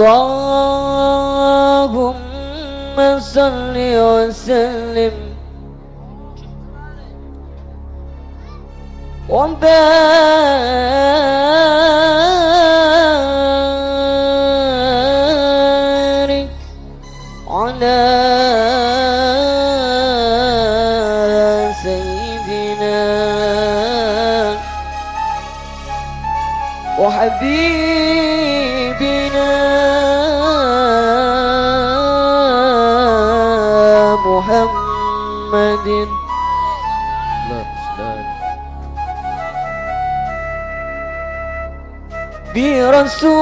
اللهم صل وسلم. وبارك على سيدنا وحبيبنا Muhammedin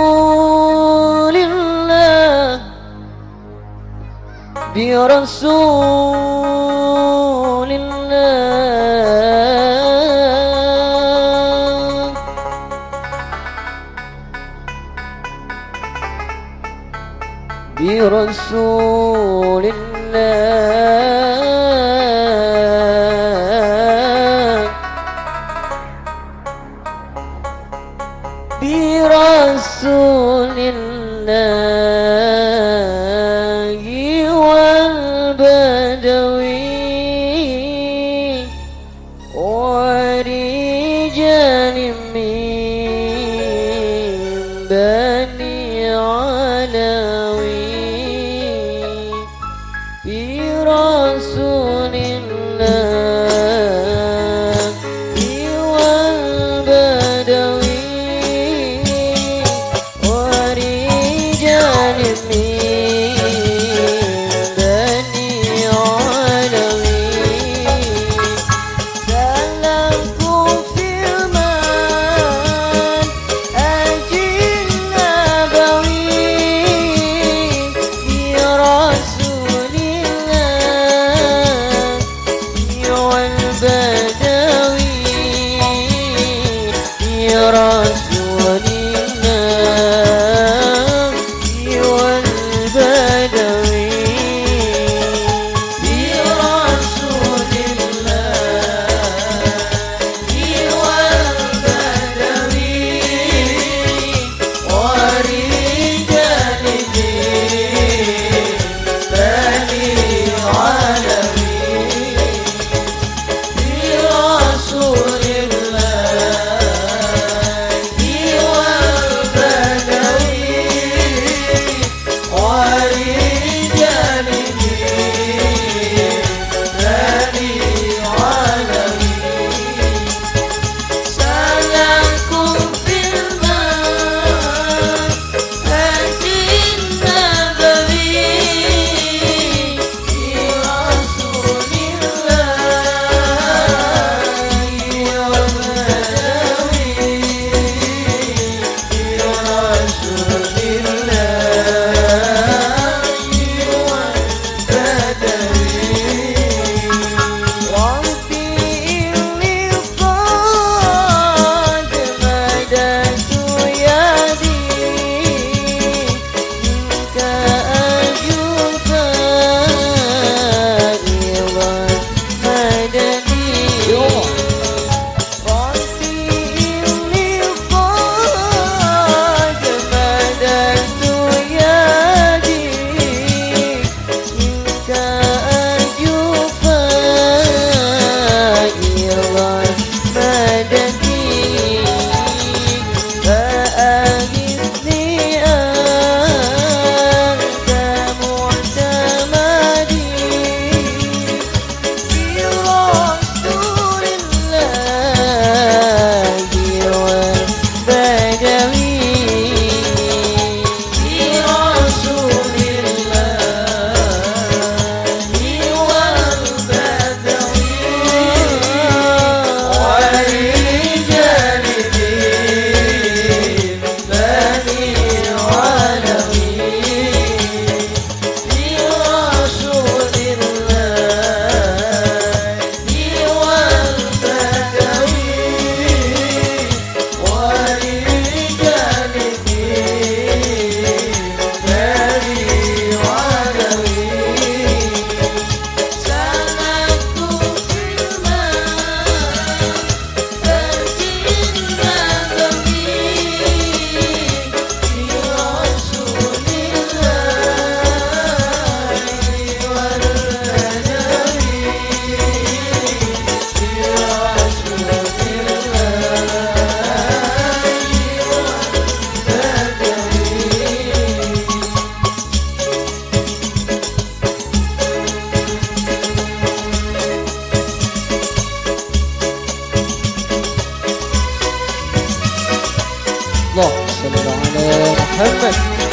برسول الله برسول الله برسول الله الله صل على محمد